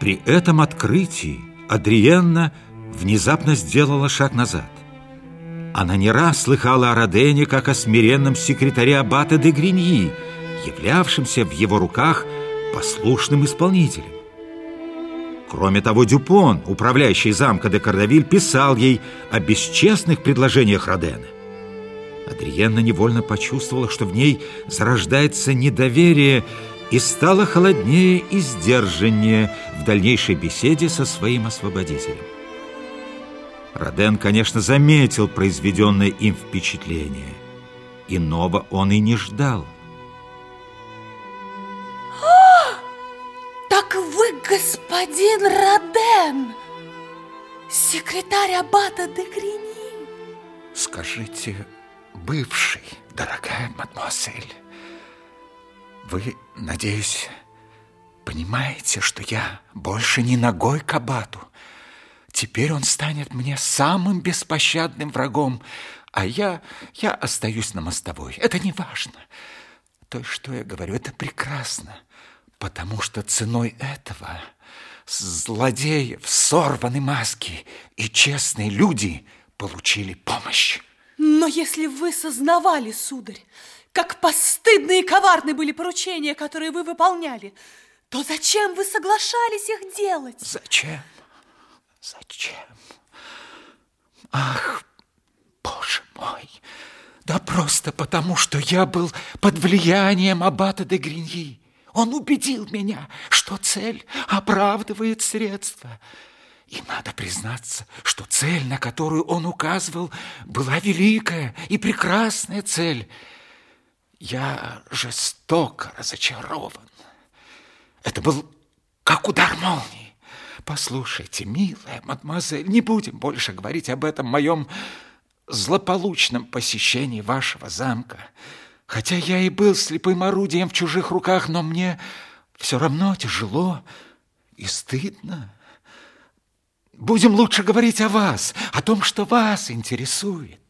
При этом открытии Адриенна внезапно сделала шаг назад. Она не раз слыхала о Родене как о смиренном секретаре аббата де Гриньи, являвшемся в его руках послушным исполнителем. Кроме того, Дюпон, управляющий замка де Кардавиль, писал ей о бесчестных предложениях Родена. Адриенна невольно почувствовала, что в ней зарождается недоверие и стала холоднее и сдержаннее в дальнейшей беседе со своим освободителем. Роден, конечно, заметил произведенное им впечатление. Иного он и не ждал. А, так вы господин Роден, секретарь аббата де Грини. Скажите, бывший, дорогая мадемуазель, вы, надеюсь, понимаете, что я больше не ногой к абату. Теперь он станет мне самым беспощадным врагом, а я, я остаюсь на мостовой. Это не важно. То, что я говорю, это прекрасно, потому что ценой этого злодеев сорваны маски, и честные люди получили помощь. Но если вы сознавали, сударь, как постыдны и коварны были поручения, которые вы выполняли, то зачем вы соглашались их делать? Зачем? Зачем? Ах, боже мой! Да просто потому, что я был под влиянием аббата де Гриньи. Он убедил меня, что цель оправдывает средства. И надо признаться, что цель, на которую он указывал, была великая и прекрасная цель. Я жестоко разочарован. Это был как удар молнии. Послушайте, милая мадемуазель, не будем больше говорить об этом моем злополучном посещении вашего замка. Хотя я и был слепым орудием в чужих руках, но мне все равно тяжело и стыдно. Будем лучше говорить о вас, о том, что вас интересует.